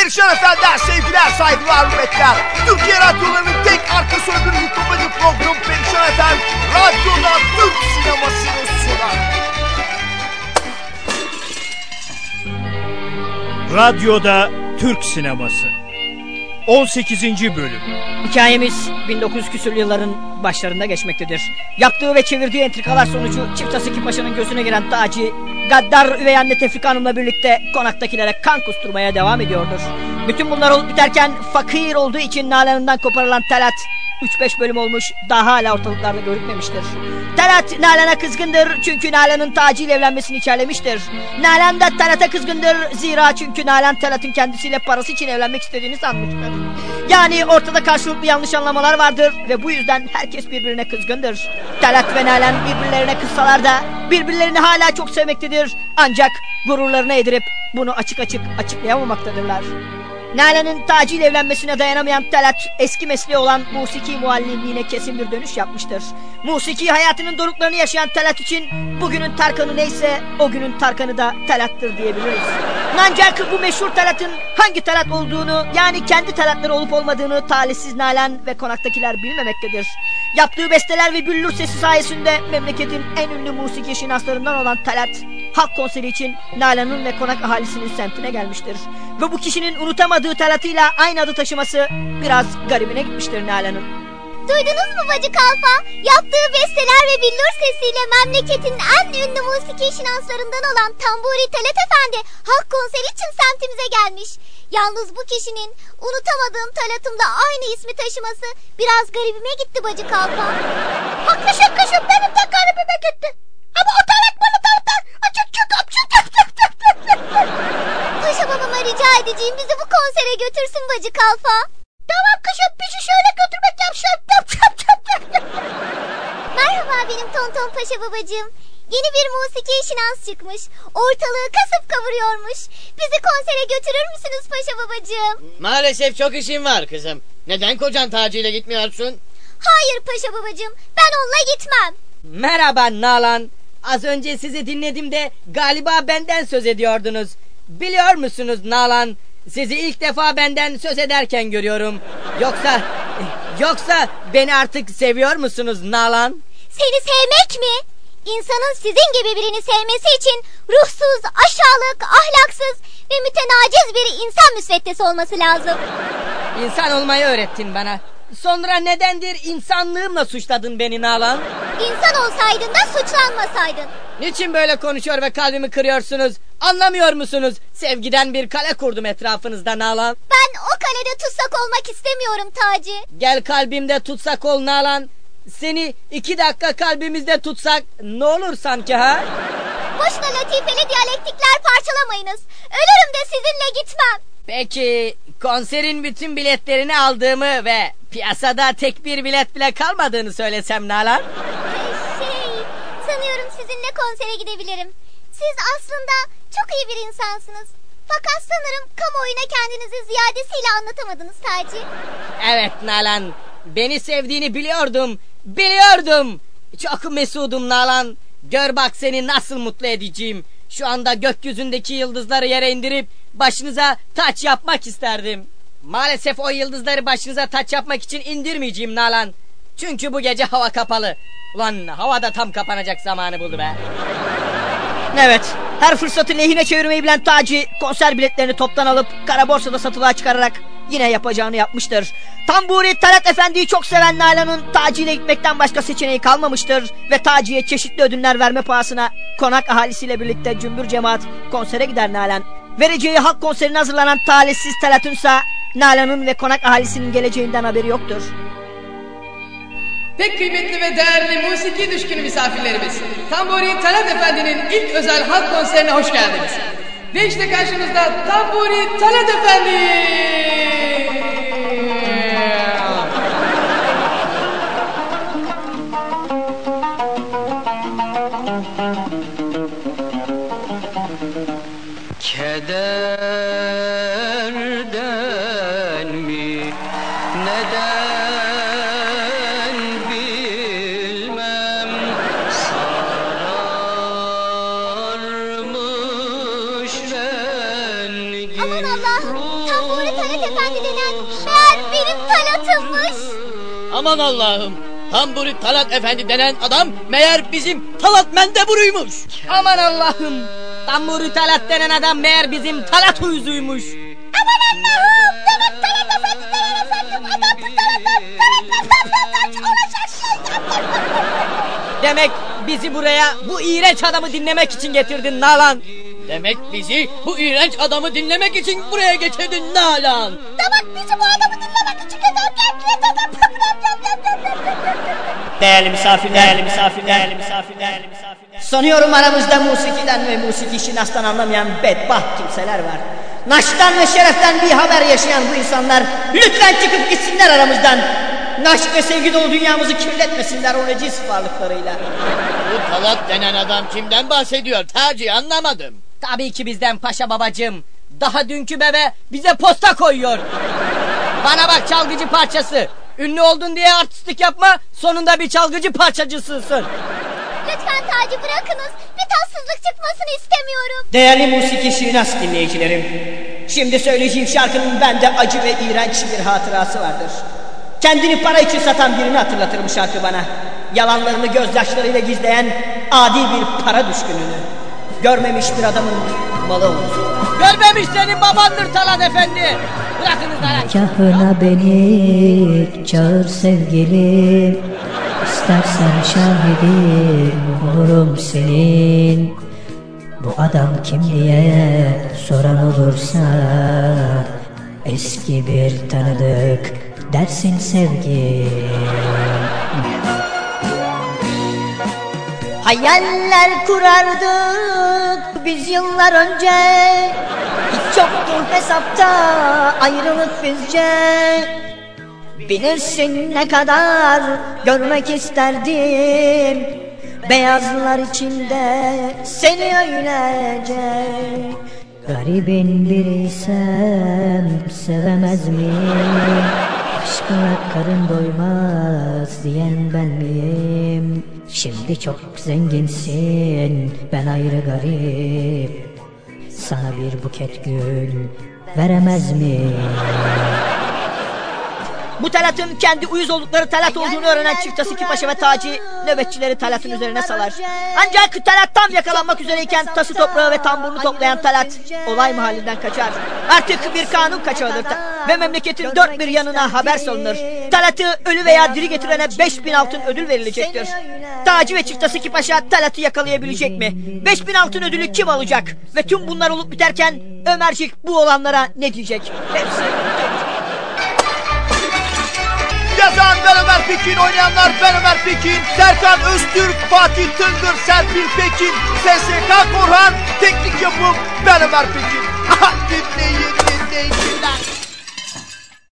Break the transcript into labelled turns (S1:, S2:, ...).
S1: Perişan Efendi'den sevgiler, saygılar, hürmetler. Türkiye radyolarının tek arka söndürü komedi programı Perişan Efendi radyoda Türk sinemasını sunar.
S2: Radyoda Türk Sineması 18. Bölüm
S3: Hikayemiz 1900 küsur yılların başlarında geçmektedir. Yaptığı ve çevirdiği entrikalar sonucu çift Asiki Paşa'nın gözüne giren Taci, gaddar üvey anne Tefrika Hanım'la birlikte konaktakilere kan kusturmaya devam ediyordur. Bütün bunlar olup biterken fakir olduğu için nalanından koparılan Talat 3-5 bölüm olmuş daha hala ortalıklarda görünmemiştir. Talat Nalan'a kızgındır çünkü Nalan'ın Taci ile evlenmesini içerlemiştir. Nalan da Talat'a kızgındır zira çünkü Nalan Talat'ın kendisiyle parası için evlenmek istediğini sanmıştır. Yani ortada karşılıklı yanlış anlamalar vardır ve bu yüzden herkes birbirine kızgındır. Talat ve Nalan birbirlerine kızsalar da birbirlerini hala çok sevmektedir. Ancak gururlarına edirip bunu açık açık açıklayamamaktadırlar. Nalan'ın Taci ile evlenmesine dayanamayan Talat eski mesleği olan musiki muallimliğine kesin bir dönüş yapmıştır. Musiki hayatının doruklarını yaşayan Talat için bugünün Tarkan'ı neyse o günün Tarkan'ı da Talat'tır diyebiliriz. Ancak bu meşhur Talat'ın hangi Talat olduğunu yani kendi Talatları olup olmadığını talihsiz Nalan ve konaktakiler bilmemektedir. Yaptığı besteler ve büllür sesi sayesinde memleketin en ünlü musiki şinaslarından olan Talat halk konseri için Nalan'ın ve konak ahalisinin semtine gelmiştir. Ve bu kişinin unutamadığı Talat'ıyla aynı adı taşıması biraz garibine gitmiştir Nalan'ın.
S4: Duydunuz mu Bacı Kalfa? Yaptığı besteler ve billur sesiyle memleketin en ünlü musiki şinanslarından olan Tamburi Talat Efendi halk konseri için semtimize gelmiş. Yalnız bu kişinin unutamadığım Talat'ımla aynı ismi taşıması biraz garibime gitti Bacı Kalfa. Haklısın kızım benim de garibime gitti. Rica edeceğim bizi bu konsere götürsün Bacı Kalfa. Tamam kızım bizi şöyle götürmek. Yap. Merhaba benim tonton paşa babacığım. Yeni bir musiki şinans çıkmış. Ortalığı kasıp kavuruyormuş. Bizi konsere götürür müsünüz paşa babacığım?
S5: Maalesef çok işim var kızım. Neden kocan Taci ile gitmiyorsun?
S4: Hayır paşa babacığım. Ben onunla gitmem.
S3: Merhaba Nalan. Az önce sizi dinledim de galiba benden söz ediyordunuz. Biliyor musunuz Nalan? Sizi ilk defa benden söz ederken görüyorum. Yoksa yoksa beni artık seviyor musunuz Nalan?
S4: Seni sevmek mi? İnsanın sizin gibi birini sevmesi için ruhsuz, aşağılık, ahlaksız ve mütenaciz bir insan müsveddesi olması lazım.
S3: İnsan olmayı öğrettin bana. Sonra nedendir insanlığımla suçladın beni Nalan?
S4: İnsan olsaydın da suçlanmasaydın.
S3: Niçin böyle konuşuyor ve kalbimi kırıyorsunuz? Anlamıyor musunuz? Sevgiden bir kale kurdum etrafınızda Nalan.
S4: Ben o kalede tutsak olmak istemiyorum Taci.
S3: Gel kalbimde tutsak ol Nalan. Seni iki dakika kalbimizde tutsak ne olur sanki ha?
S4: Boşuna latifeli diyalektikler parçalamayınız. Ölürüm de sizinle gitmem.
S3: Peki konserin bütün biletlerini aldığımı ve piyasada tek bir bilet bile kalmadığını söylesem Nalan?
S4: Şey, sanıyorum sizinle konsere gidebilirim. Siz aslında çok iyi bir insansınız. Fakat sanırım kamuoyuna kendinizi ziyadesiyle anlatamadınız Taci.
S3: Evet Nalan. Beni sevdiğini biliyordum. Biliyordum. Çok mesudum Nalan. Gör bak seni nasıl mutlu edeceğim. Şu anda gökyüzündeki yıldızları yere indirip başınıza taç yapmak isterdim. Maalesef o yıldızları başınıza taç yapmak için indirmeyeceğim Nalan. Çünkü bu gece hava kapalı. Ulan havada tam kapanacak zamanı buldu be. Evet, her fırsatı lehine çevirmeyi bilen Taci konser biletlerini toptan alıp kara borsada satılığa çıkararak yine yapacağını yapmıştır. Tamburi Talat Efendi'yi çok seven Nalan'ın Taci ile gitmekten başka seçeneği kalmamıştır ve Taci'ye çeşitli ödünler verme pahasına konak ahalisiyle birlikte cümbür cemaat konsere gider Nalan. Vereceği halk konserine hazırlanan talihsiz Talat'ın ise Nalan'ın ve konak ahalisinin geleceğinden haberi yoktur.
S6: Pek kıymetli ve değerli musiki düşkünü misafirlerimiz, Tamburi Talat Efendi'nin ilk özel halk konserine hoş geldiniz. Ve işte karşınızda Tamburi Talat Efendi!
S7: Kederden
S4: Aman Allah'ım Tamburi Talat Efendi denen meğer benim Talat'ımmış.
S5: Aman Allah'ım. Tamburi Talat Efendi denen adam meğer bizim Talat Mendeburuymuş.
S3: Aman Allah'ım. Tamburi Talat denen adam meğer bizim Talat uyuzuymuş.
S4: Aman Allah'ım demek Talat Efendi denen efendim adam Talat'tan Talat Talat olacak şeyden.
S3: Demek bizi buraya bu iğrenç adamı dinlemek için getirdin Nalan.
S5: Demek bizi bu iğrenç adamı dinlemek için buraya getirdin Nalan.
S4: Demek bizi bu adamı dinlemek için
S3: Değerli misafirler, değerli misafirler, değerli misafirler, değerli misafirler. Sanıyorum aramızda musikiden ve musiki şinastan anlamayan bedbaht kimseler var. Naştan ve şereften bir haber yaşayan bu insanlar lütfen çıkıp gitsinler aramızdan. Naş ve sevgi dolu dünyamızı kirletmesinler o necis varlıklarıyla.
S5: Bu Talat denen adam kimden bahsediyor Taci anlamadım.
S3: Tabii ki bizden paşa babacığım. Daha dünkü bebe bize posta koyuyor. Bana bak çalgıcı parçası. Ünlü oldun diye artistlik yapma. Sonunda bir çalgıcı parçacısısın.
S4: Lütfen Taci bırakınız. Bir tatsızlık çıkmasını istemiyorum.
S3: Değerli musiki şinas dinleyicilerim. Şimdi söyleyeceğim şarkının bende acı ve iğrenç bir hatırası vardır. Kendini para için satan birini hatırlatır bu şarkı bana. Yalanlarını gözyaşlarıyla gizleyen adi bir para düşkününü. Görmemiş bir adamın malı olsun. Görmemiş senin babandır Talat Efendi. Bırakınız lan.
S7: Kahına beni çağır sevgilim İstersen şahidim olurum senin Bu adam kim diye soran olursa Eski bir tanıdık dersin sevgi
S3: Hayaller kurardık biz yıllar önce Hiç yoktu hesapta ayrılık bizce Bilirsin ne kadar görmek isterdim Beyazlar içinde seni öylece
S7: Garibin biriysem sevemez miyim? Aşkına karın doymaz diyen ben miyim? Şimdi çok zenginsin ben ayrı garip Sana bir buket gül veremez miyim?
S3: Bu talatın kendi uyuz oldukları talat olduğunu öğrenen çift Tasiki Paşa ve Taci nöbetçileri talatın üzerine salar. Ancak talat tam yakalanmak üzereyken tası toprağı ve tamburunu toplayan talat olay mahallinden kaçar. Artık bir kanun kaçağıdır ve memleketin dört bir yanına haber salınır. Talatı ölü veya diri getirene 5000 altın ödül verilecektir. Taci ve çift Tasiki Paşa talatı yakalayabilecek mi? 5000 altın ödülü kim alacak? Ve tüm bunlar olup biterken Ömercik bu olanlara ne diyecek? Hepsi
S1: Pekin, oynayanlar ben Ömer Pekin, Serkan Öztürk, Fatih Tıngır, Serpil Pekin, SSK Korhan, teknik yapım ben Ömer Pekin. dinleyin dinleyiciler.